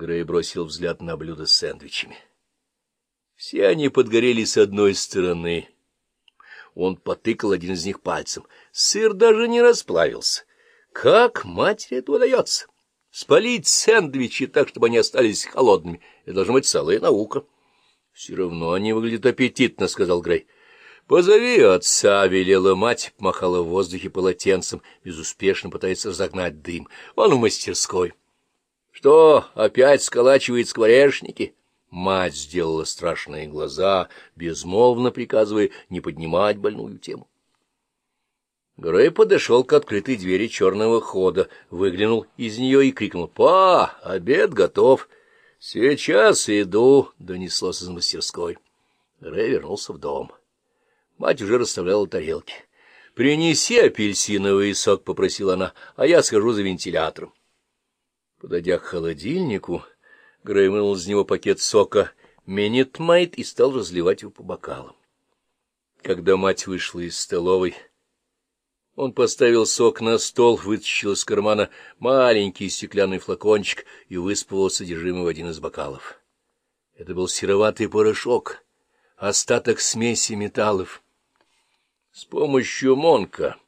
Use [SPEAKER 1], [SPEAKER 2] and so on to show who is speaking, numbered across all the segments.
[SPEAKER 1] Грей бросил взгляд на блюдо с сэндвичами. Все они подгорели с одной стороны. Он потыкал один из них пальцем. Сыр даже не расплавился. Как матери это удается? Спалить сэндвичи так, чтобы они остались холодными. Это должна быть целая наука. — Все равно они выглядят аппетитно, — сказал Грей. — Позови отца, — велела мать, махала в воздухе полотенцем, безуспешно пытается разогнать дым. Он в мастерской. — Что, опять сколачивает скворечники? Мать сделала страшные глаза, безмолвно приказывая не поднимать больную тему. Грей подошел к открытой двери черного хода, выглянул из нее и крикнул «Па, обед готов!» «Сейчас иду!» — донеслось из мастерской. Грей вернулся в дом. Мать уже расставляла тарелки. «Принеси апельсиновый сок», — попросила она, — «а я схожу за вентилятором». Подойдя к холодильнику, Грей вынул из него пакет сока «Минитмайт» и стал разливать его по бокалам. Когда мать вышла из столовой, он поставил сок на стол, вытащил из кармана маленький стеклянный флакончик и выспывал содержимое в один из бокалов. Это был сероватый порошок, остаток смеси металлов. С помощью Монка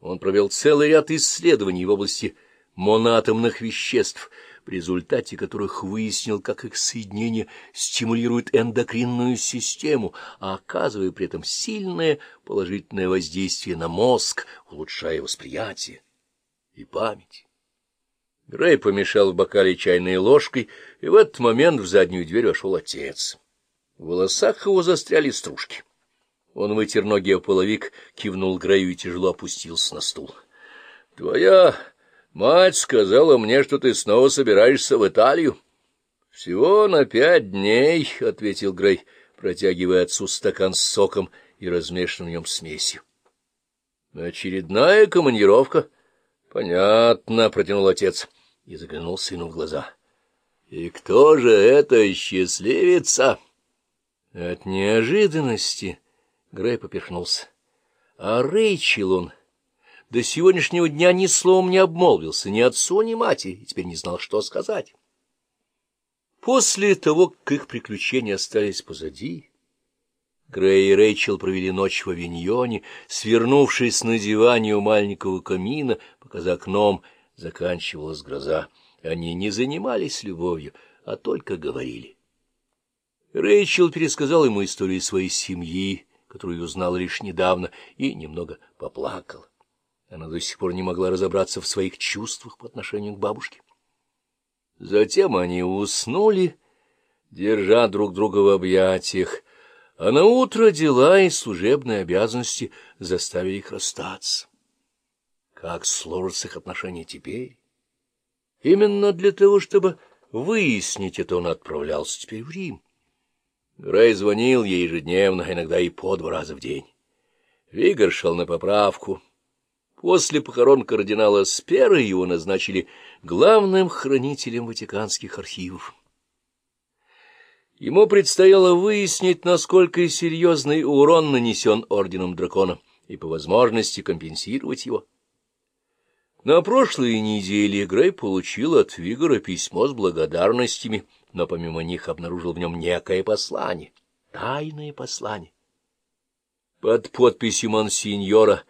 [SPEAKER 1] он провел целый ряд исследований в области моноатомных веществ, в результате которых выяснил, как их соединение стимулирует эндокринную систему, а оказывая при этом сильное положительное воздействие на мозг, улучшая восприятие и память. Грей помешал в бокале чайной ложкой, и в этот момент в заднюю дверь вошел отец. В волосах его застряли стружки. Он вытер ноги о половик, кивнул Грею и тяжело опустился на стул. — Твоя Мать сказала мне, что ты снова собираешься в Италию. — Всего на пять дней, — ответил Грей, протягивая отцу стакан с соком и размешанным в нем смесью. — Очередная командировка? — Понятно, — протянул отец и заглянул сыну в глаза. — И кто же это счастливица? От неожиданности Грей поперхнулся. А Рэйчел он до сегодняшнего дня ни словом не обмолвился ни отцу, ни матери, и теперь не знал, что сказать. После того, как их приключения остались позади, Грей и Рэйчел провели ночь в авиньоне, свернувшись на диване у маленького камина, пока за окном заканчивалась гроза. Они не занимались любовью, а только говорили. Рэйчел пересказал ему историю своей семьи, которую узнал лишь недавно, и немного поплакал. Она до сих пор не могла разобраться в своих чувствах по отношению к бабушке. Затем они уснули, держа друг друга в объятиях, а на утро дела и служебные обязанности заставили их расстаться. Как сложатся их отношения теперь? Именно для того, чтобы выяснить это, он отправлялся теперь в Рим. Грей звонил ей ежедневно, иногда и по два раза в день. Вигор шел на поправку — После похорон кардинала Спера его назначили главным хранителем ватиканских архивов. Ему предстояло выяснить, насколько серьезный урон нанесен орденом дракона, и по возможности компенсировать его. На прошлой неделе Грей получил от Вигора письмо с благодарностями, но помимо них обнаружил в нем некое послание, тайное послание. Под подписью монсеньора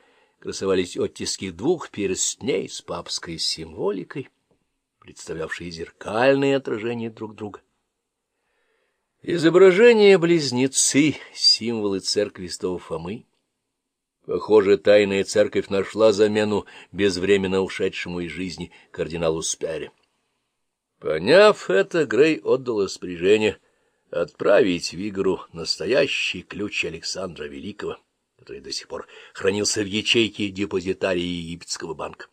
[SPEAKER 1] красовались оттиски двух перстней с папской символикой, представлявшие зеркальные отражения друг друга. Изображения близнецы, символы церкви Святого Фомы. Похоже, тайная церковь нашла замену безвременно ушедшему из жизни кардиналу Спере. Поняв это, Грей отдал распоряжение отправить Вигору настоящий ключ Александра Великого который до сих пор хранился в ячейке депозитария египетского банка.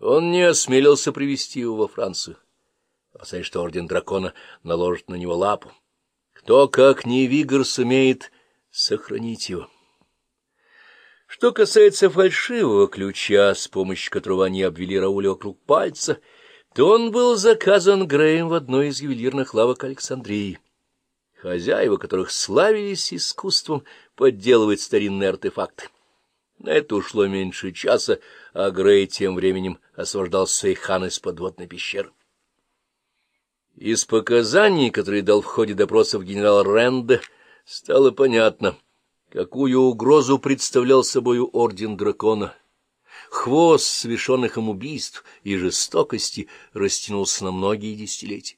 [SPEAKER 1] Он не осмелился привести его во Францию, опасаясь, что орден дракона наложит на него лапу. Кто, как не Вигр, сумеет сохранить его? Что касается фальшивого ключа, с помощью которого они обвели Рауля вокруг пальца, то он был заказан Греем в одной из ювелирных лавок Александрии хозяева которых славились искусством подделывать старинные артефакты. На это ушло меньше часа, а Грей тем временем освобождал Сейхан из подводной пещеры. Из показаний, которые дал в ходе допросов генерал Ренде, стало понятно, какую угрозу представлял собою орден дракона. Хвост совершенных им убийств и жестокости растянулся на многие десятилетия.